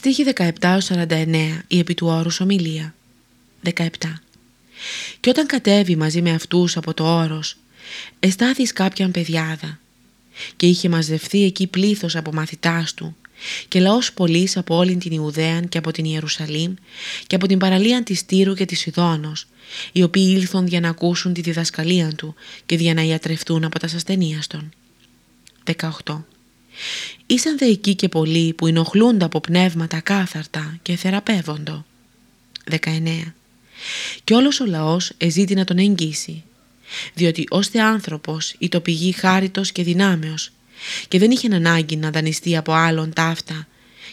Στίχη 17-49 η επί του όρους ομιλία 17 Και όταν κατέβει μαζί με αυτούς από το όρος εστάθης κάποιαν παιδιάδα και είχε μαζευθεί εκεί πλήθος από μαθητάς του και λαός πολλής από όλη την Ιουδαίαν και από την Ιερουσαλήμ και από την παραλία της Τύρου και της Ιδόνος οι οποίοι ήλθον για να ακούσουν τη διδασκαλία του και για να ιατρευτούν από τα ασθενείας των. 18. Ήσαν δε εκεί και πολλοί που ενοχλούνται από πνεύματα κάθαρτα και θεραπεύοντο. 19. Και όλος ο λαός εζήτη να τον εγγύσει, διότι ώστε άνθρωπος ή το πηγή χάριτος και δυνάμεως και δεν είχε ανάγκη να δανειστεί από άλλον ταύτα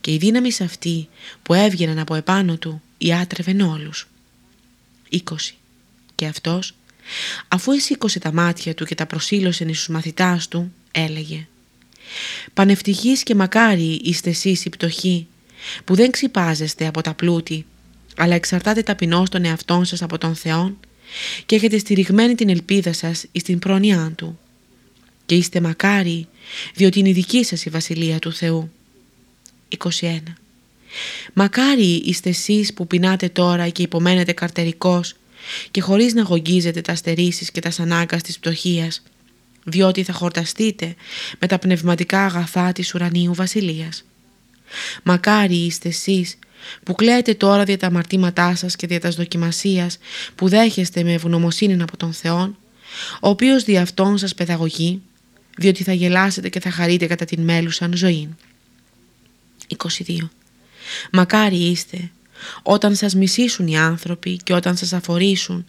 και η δύναμη αυτή που έβγαιναν από επάνω του ιάτρευεν όλους. 20. Και αυτός, αφού εσήκωσε τα μάτια του και τα προσήλωσε εις τους μαθητάς του, έλεγε «Πανευτυχείς και μακάρι είστε εσείς οι πτωχοί, που δεν ξυπάζεστε από τα πλούτη, αλλά εξαρτάτε ταπεινώς τον εαυτόν σας από τον Θεό και έχετε στηριγμένη την ελπίδα σας εις την πρόνοιά Του. Και είστε μακάρι, διότι είναι η δική σας η Βασιλεία του Θεού. 21. Μακάρι είστε εσείς που πεινάτε τώρα και υπομένετε καρτερικός και χωρίς να γογγίζετε τα στερήσεις και τα σανάγκας της πτωχίας, διότι θα χορταστείτε με τα πνευματικά αγαθά της ουρανίου βασιλείας. Μακάρι είστε εσείς που κλαίτε τώρα δια τα αμαρτήματά σας και δια τας δοκιμασίας που δέχεστε με ευγνωμοσύνη από τον Θεό, ο οποίος δι' αυτόν σας παιδαγωγεί, διότι θα γελάσετε και θα χαρείτε κατά την μέλουσαν ζωή. 22. Μακάρι είστε όταν σας μισήσουν οι άνθρωποι και όταν σας αφορήσουν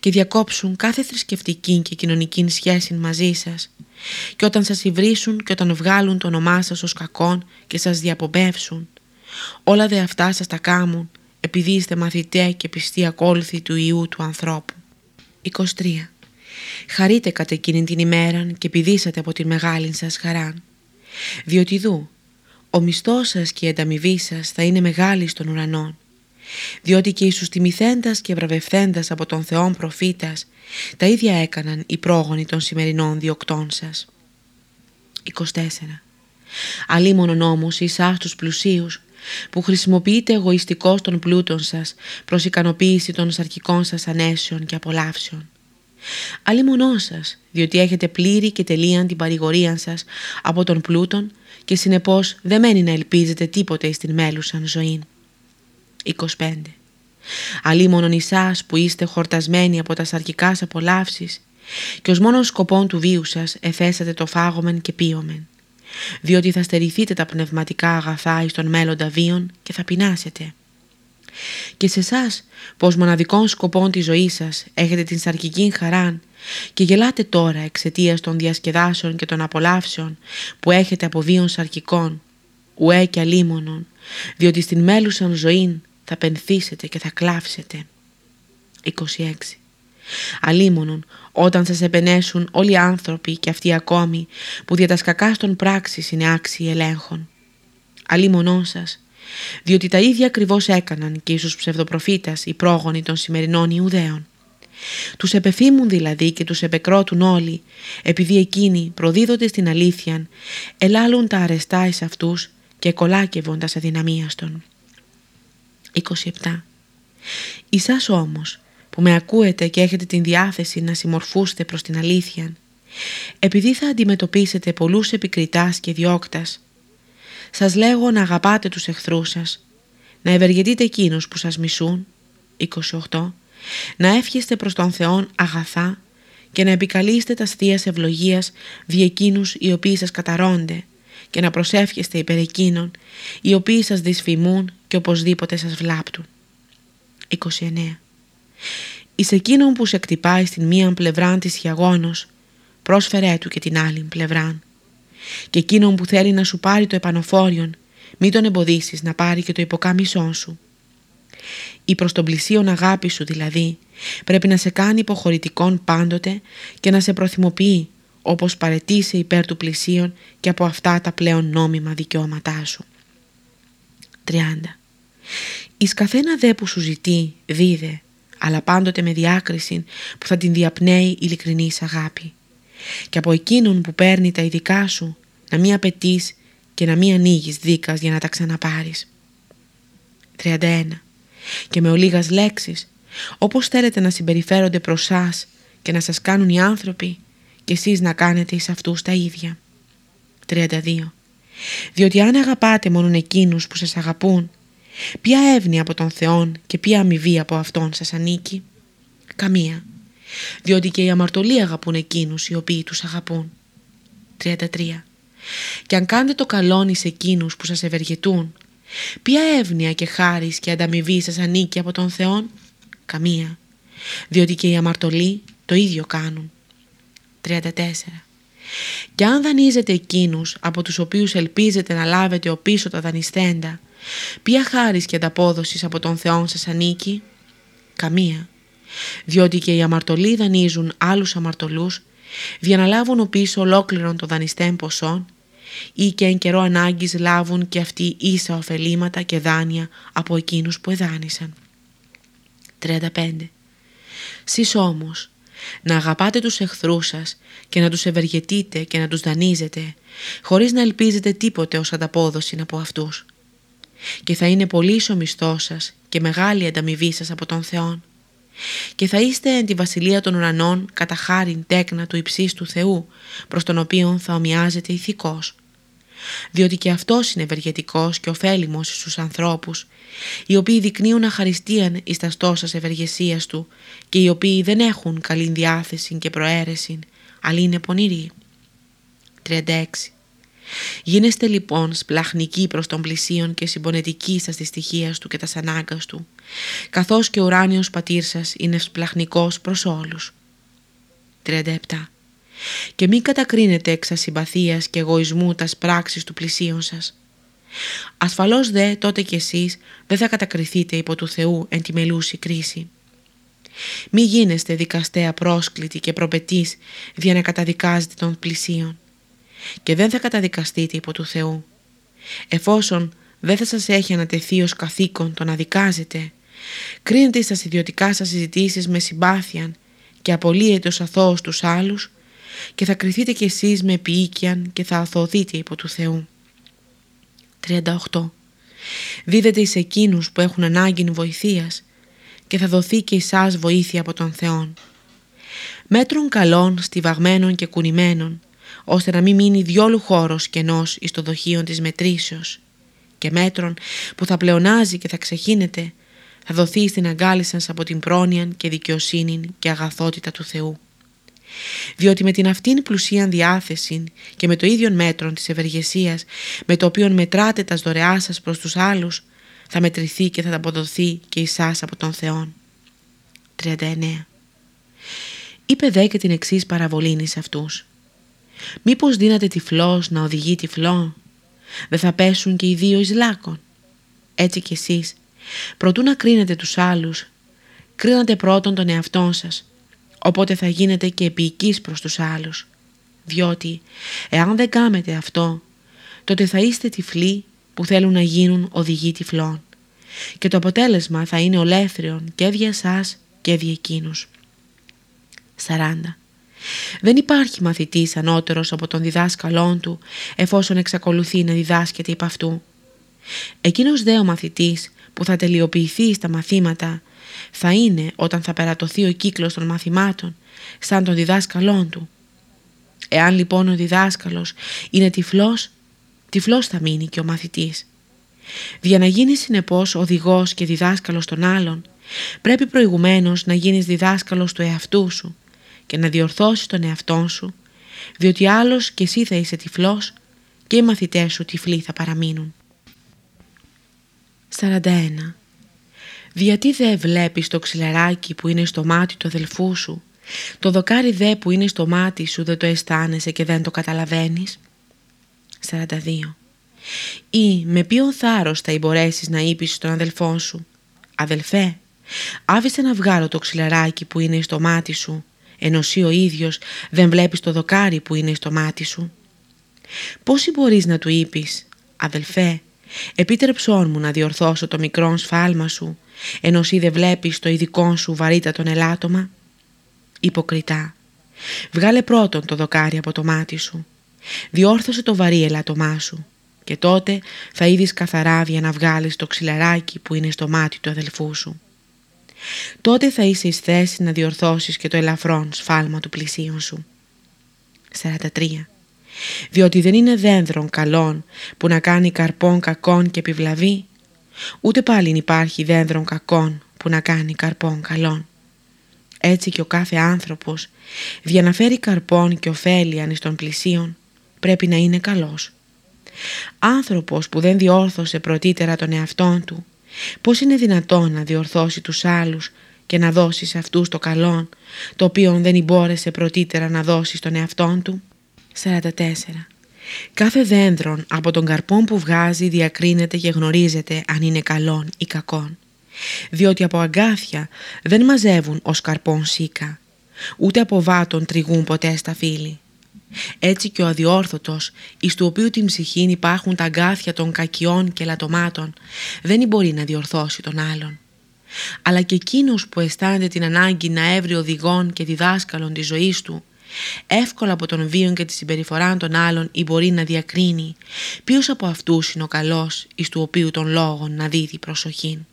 και διακόψουν κάθε θρησκευτική και κοινωνική σχέση μαζί σας και όταν σας υβρίσουν και όταν βγάλουν το όνομά σας ως κακόν και σας διαπομπεύσουν όλα δε αυτά σας τα κάμουν επειδή είστε μαθητέ και πιστοί ακόλουθοι του Ιού του ανθρώπου. 23. Χαρείτε κατά εκείνη την ημέρα και πηδήσατε από τη μεγάλη σας χαρά. Διότι δού, ο μισθός σας και η ανταμοιβή σας θα είναι μεγάλη στον ουρανό. Διότι και οι τιμηθέντας και βραβευθέντας από τον Θεόν προφήτας τα ίδια έκαναν οι πρόγονοι των σημερινών διοκτών σας. 24. Αλίμονον όμως εσάς τους πλουσίους που χρησιμοποιείτε εγωιστικός των πλούτων σας προς ικανοποίηση των σαρκικών σας ανέσεων και απολαύσεων. Αλλήμωνό σας, διότι έχετε πλήρη και τελείαν την παρηγορία σας από τον πλούτον και συνεπώς δεν μένει να ελπίζετε τίποτε στην μέλουσαν ζωή. 25. Αλλήμωνον εσάς που είστε χορτασμένοι από τα σαρκικά απολαύσεις και ως μόνος σκοπόν του βίου σας εφέσατε το φάγομεν και πίωμεν διότι θα στερηθείτε τα πνευματικά αγαθά εις των μέλλοντα βίων και θα πεινάσετε. Και σε εσάς, πως μοναδικών σκοπών της ζωής σας έχετε την σαρκική χαρά και γελάτε τώρα εξαιτίας των διασκεδάσεων και των απολαύσεων που έχετε από βίων σαρκικών, ουέ και αλίμονων, διότι στην μέλουσαν ζωή θα πενθήσετε και θα κλάψετε. 26. Αλίμονον όταν σας επενέσουν όλοι οι άνθρωποι και αυτοί ακόμη που δια τα σκακά των πράξης είναι άξιοι ελέγχων. Αλίμονόν σας, διότι τα ίδια ακριβώς έκαναν και ίσως ψευδοπροφήτας οι πρόγονοι των σημερινών Ιουδαίων. Τους επεφήμουν δηλαδή και τους επεκρότουν όλοι, επειδή εκείνοι προδίδονται στην αλήθεια, ελάλουν τα αρεστά εις αυτούς και κολάκευον τας αδυναμίαστον. 27. Ισάς όμως, που με ακούετε και έχετε την διάθεση να συμμορφούστε προς την αλήθεια, επειδή θα αντιμετωπίσετε πολλούς επικριτάς και διώκτας, σας λέγω να αγαπάτε τους εχθρούς σας, να ευεργετείτε εκείνους που σας μισούν, 28, να εύχεστε προς τον Θεόν αγαθά και να επικαλείστε τα θείας ευλογίας δι' εκείνους οι οποίοι σας καταρώνται και να προσεύχεστε υπέρ εκείνων οι οποίοι σας δυσφημούν και οπωσδήποτε σας βλάπτουν. 29. Εις εκείνον που σε κτυπάει στην μία πλευρά της χιαγόνος, πρόσφερέ του και την άλλη πλευρά. Και εκείνον που θέλει να σου πάρει το επανοφόριον, μην τον εμποδίσεις να πάρει και το υποκάμισό σου. Η προς τον πλησίον αγάπη σου δηλαδή πρέπει να σε κάνει υποχωρητικόν πάντοτε και να σε προθυμοποιεί όπως παρετήσει υπέρ του πλησίον και από αυτά τα πλέον νόμιμα δικαιώματά σου. 30. Εις καθένα δε που σου ζητεί δίδε αλλά πάντοτε με διάκριση που θα την διαπνέει ειλικρινής αγάπη. Και από εκείνον που παίρνει τα ειδικά σου να μην απαιτείς και να μην ανοίγεις δίκας για να τα ξαναπάρεις. 31. Και με ολίγας λέξεις, όπως θέλετε να συμπεριφέρονται προς σας και να σας κάνουν οι άνθρωποι και εσείς να κάνετε εις αυτούς τα ίδια. 32. Διότι αν αγαπάτε μόνο εκείνους που σας αγαπούν, ποια εύνοια από τον Θεό και ποια αμοιβή από Αυτόν σας ανήκει; Καμία. Διότι και οι αμαρτωλοί αγαπούν εκείνους οι οποίοι τους αγαπούν. 33. Και αν κάνετε το καλόνι σε εκείνους που σας ευεργετούν, ποια εύνοια και χάρις και ανταμοιβή σας ανήκει από τον Θεό. Καμία. Διότι και οι αμαρτωλοί το ίδιο κάνουν. 34. Και αν δανείζετε εκείνους από τους οποίους ελπίζετε να λάβετε ο πίσω τα δανειστέντα, ποια χάρις και ανταπόδοσης από τον Θεό σας ανήκει; Καμία. Διότι και οι αμαρτωλοί δανείζουν άλλους αμαρτωλούς, διαναλάβουν ο πίσω ολόκληρον το δανειστέν ποσόν ή και εν καιρό ανάγκης λάβουν και αυτοί ίσα ωφελήματα και δάνεια από εκείνους που εδάνησαν. 35. Σεις όμως, να αγαπάτε τους εχθρούς σας και να τους ευεργετείτε και να τους δανείζετε, χωρίς να ελπίζετε τίποτε ως ανταπόδοση από αυτούς. Και θα είναι πολύ ο μισθός σας και μεγάλη ανταμοιβή σας από τον Θεό. Και θα είστε εν τη βασιλεία των ουρανών κατά χάριν τέκνα του υψίστου του Θεού, προς τον οποίον θα ομοιάζεται ηθικός διότι και αυτός είναι ευεργετικός και ωφέλιμος στους ανθρώπους, οι οποίοι δεικνύουν αχαριστίαν εις τα στόσας ευεργεσίας του και οι οποίοι δεν έχουν καλή διάθεση και προαίρεση, αλλά είναι πονηροί. 36. Γίνεστε λοιπόν σπλαχνικοί προς τον πλησίον και συμπονετικοί στα στοιχεία του και τα ανάγκας του, καθώς και ο ουράνιος πατήρ σας είναι σπλαχνικός προς όλους. 37 και μην κατακρίνετε εξ ασυμπαθίας και εγωισμού τας πράξεις του πλησίον σας. Ασφαλώς δε τότε κι εσείς δεν θα κατακριθείτε υπό του Θεού εν τη μελούση κρίση. Μη γίνεστε δικαστέα πρόσκλητοι και προπετής δια να καταδικάζετε τον πλησίον και δεν θα καταδικαστείτε υπό του Θεού. Εφόσον δεν θα σας έχει ανατεθεί ως καθήκον το να δικάζετε, κρίνετε στα ιδιωτικά σας συζητήσεις με συμπάθεια και απολύετε ως αθώος τους άλλους και θα κριθείτε κι εσείς με επίοικιαν και θα αθωωθείτε υπό του Θεού. 38. Δίδετε εις εκείνους που έχουν ανάγκη βοηθείας και θα δοθεί και εσάς βοήθεια από τον Θεό. Μέτρον καλόν, στιβαγμένον και κουνημένον, ώστε να μην μείνει διόλου χώρος κενός εις το δοχείο της μετρήσεως και μέτρον που θα πλεονάζει και θα ξεχύνεται, θα δοθεί στην αγκάλη σας από την πρόνοια και δικαιοσύνη και αγαθότητα του Θεού διότι με την αυτήν πλουσίαν διάθεση και με το ίδιο μέτρο της ευεργεσίας με το οποίο μετράτε τας δωρεάς σας προς τους άλλους θα μετρηθεί και θα αποδοθεί και εσάς από τον Θεό. 39. Είπε δε και την εξής παραβολήνη σε αυτούς. Μήπως δίνατε τυφλός να οδηγεί τυφλό, δεν θα πέσουν και οι δύο εις λάκων. Έτσι κι εσείς, προτού να κρίνετε τους άλλους, κρίνατε πρώτον τον εαυτόν σας οπότε θα γίνετε και επίοικείς προς τους άλλους. Διότι, εάν δεν κάμετε αυτό, τότε θα είστε τυφλοί που θέλουν να γίνουν οδηγοί τυφλών και το αποτέλεσμα θα είναι ολέθριον και δια σας και δια εκείνους. 40. Δεν υπάρχει μαθητής ανώτερος από τον διδάσκαλόν του εφόσον εξακολουθεί να διδάσκεται υπ' αυτού. Εκείνος δε ο μαθητής που θα τελειοποιηθεί στα μαθήματα θα είναι όταν θα περατωθεί ο κύκλος των μαθημάτων σαν τον διδάσκαλόν του. Εάν λοιπόν ο διδάσκαλος είναι τυφλός, τυφλός θα μείνει και ο μαθητής. Για να γίνεις συνεπώς οδηγός και διδάσκαλος των άλλων, πρέπει προηγουμένως να γίνεις διδάσκαλος του εαυτού σου και να διορθώσεις τον εαυτό σου, διότι άλλος και εσύ θα είσαι τυφλός και οι μαθητές σου τυφλοί θα παραμείνουν. 41. Γιατί δε βλέπεις το ξυλαράκι που είναι στο μάτι του αδελφού σου, το δοκάρι δε που είναι στο μάτι σου δεν το αισθάνεσαι και δεν το καταλαβαίνεις; 42. Ή με ποιον θάρρος θα μπορέσεις να είπεις στον αδελφό σου; «Αδελφέ, άφησε να βγάλω το ξυλαράκι που είναι στο μάτι σου, ενώ εσύ ο ίδιος δεν βλέπεις το δοκάρι που είναι στο μάτι σου». Πώς μπορείς να του είπεις «Αδελφέ, επίτρεψόν μου να διορθώσω το μικρό σφάλμα σου ενώ εσύ δεν βλέπεις το ειδικό σου βαρύτατον ελάττωμα. Υποκριτά. Βγάλε πρώτον το δοκάρι από το μάτι σου. Διόρθωσε το βαρύ ελάττωμά σου. και τότε θα είδεις καθαράδια να βγάλεις το ξυλαράκι που είναι στο μάτι του αδελφού σου. Τότε θα είσαι εις θέση να διορθώσεις και το ελαφρόν σφάλμα του πλησίον σου. 43. Διότι δεν είναι δένδρον καλών που να κάνει καρπών κακών και επιβλαβή, ούτε πάλι υπάρχει δένδρον κακών που να κάνει καρπών καλών. Έτσι και ο κάθε άνθρωπος, για να φέρει καρπών και ωφέλιαν εις των πλησίων, πρέπει να είναι καλός. Άνθρωπος που δεν διόρθωσε πρωτήτερα τον εαυτόν του, πώς είναι δυνατόν να διορθώσει τους άλλους και να δώσει σε αυτούς το καλόν, το οποίο δεν μπόρεσε πρωτήτερα να δώσει στον εαυτόν του; 44. Κάθε δέντρον από τον καρπόν που βγάζει διακρίνεται και γνωρίζεται αν είναι καλόν ή κακόν. Διότι από αγκάθια δεν μαζεύουν ως καρπόν σίκα, ούτε από βάτων τριγούν ποτέ στα φύλλη. Έτσι και ο αδιόρθωτος, εις του οποίου την ψυχήν υπάρχουν τα αγκάθια των κακιών και λατωμάτων, δεν μπορεί να διορθώσει τον άλλον. Αλλά και εκείνος που αισθάνεται την ανάγκη να έβρει οδηγών και διδάσκαλων της ζωής του, εύκολα από τον βίο και τη συμπεριφορά των άλλων ή μπορεί να διακρίνει ποιος από αυτούς είναι ο καλός εις του οποίου των λόγων να δίδει προσοχή.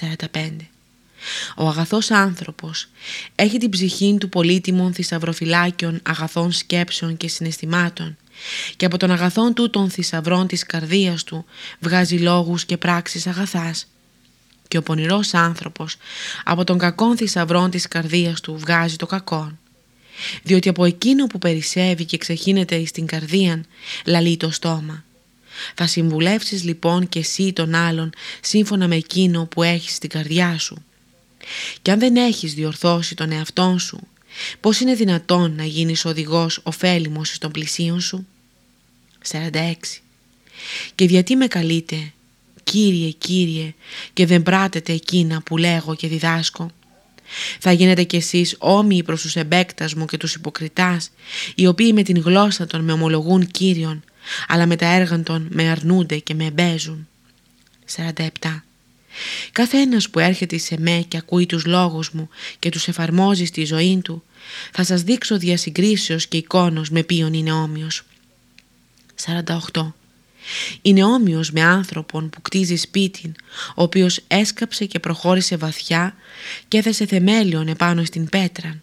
45. Ο αγαθός άνθρωπος έχει την ψυχή του πολύτιμων θησαυροφυλάκιων αγαθών σκέψεων και συναισθημάτων και από τον αγαθόν του των θησαυρών της καρδίας του βγάζει λόγους και πράξεις αγαθάς. Και ο πονηρός άνθρωπος από τον κακόν θησαυρών της καρδίας του βγάζει το κακόν. Διότι από εκείνο που περισσεύει και ξεχύνεται στην καρδία λαλεί το στόμα. Θα συμβουλεύσεις λοιπόν και εσύ τον άλλον σύμφωνα με εκείνο που έχεις στην καρδιά σου. Και αν δεν έχεις διορθώσει τον εαυτόν σου, πώς είναι δυνατόν να γίνεις οδηγός ωφέλιμος στον πλησίον σου; 46. Και γιατί με καλείτε, Κύριε, Κύριε, και δεν πράτετε εκείνα που λέγω και διδάσκω; Θα γίνετε κι εσείς όμοιοι προς τους εμπέκτας μου και τους υποκριτάς, οι οποίοι με την γλώσσα των με ομολογούν Κύριον, αλλά με τα έργα των με αρνούνται και με εμπέζουν. 47. Κάθε ένας που έρχεται σε με και ακούει τους λόγους μου και τους εφαρμόζει στη ζωή του, θα σας δείξω διασυγκρίσεως και εικόνος με ποιον είναι όμοιος. 48. Είναι όμοιος με άνθρωπον που κτίζει σπίτι, ο οποίος έσκαψε και προχώρησε βαθιά και έθεσε θεμέλιον επάνω στην πέτρα.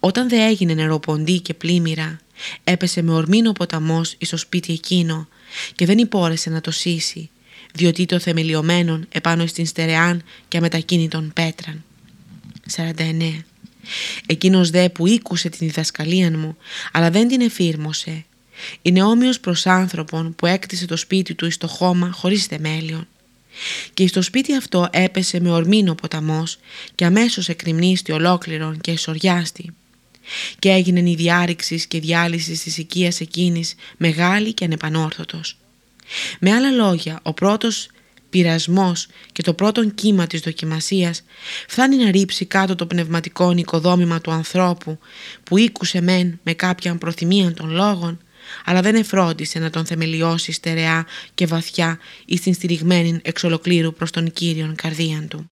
Όταν δε έγινε νεροποντή και πλήμμυρα, έπεσε με ορμήνο ποταμός εις το σπίτι εκείνο και δεν υπόρεσε να το σύσει διότι το θεμελιωμένον επάνω στην στερεάν και αμετακίνητον πέτραν. 49. Εκείνος δε που ήκουσε την διδασκαλία μου, αλλά δεν την εφήρμοσε, είναι όμοιος προς άνθρωπον που έκτισε το σπίτι του εις το χώμα χωρίς θεμέλιον. Και στο σπίτι αυτό έπεσε με ορμήνο ποταμός και αμέσως εκρημνίστη ολόκληρον και εσωριάστη. Και έγινε η διάρρηξης και διάλυσης της οικίας εκείνης μεγάλη και ανεπανόρθωτος. Με άλλα λόγια, ο πρώτος πειρασμός και το πρώτο κύμα της δοκιμασίας φτάνει να ρίψει κάτω το πνευματικό νοικοδόμημα του ανθρώπου που ήκουσε μεν με κάποια προθυμία των λόγων αλλά δεν εφρόντισε να τον θεμελιώσει στερεά και βαθιά ή στην στηριγμένη εξ ολοκλήρου προς τον Κύριον καρδίαν του.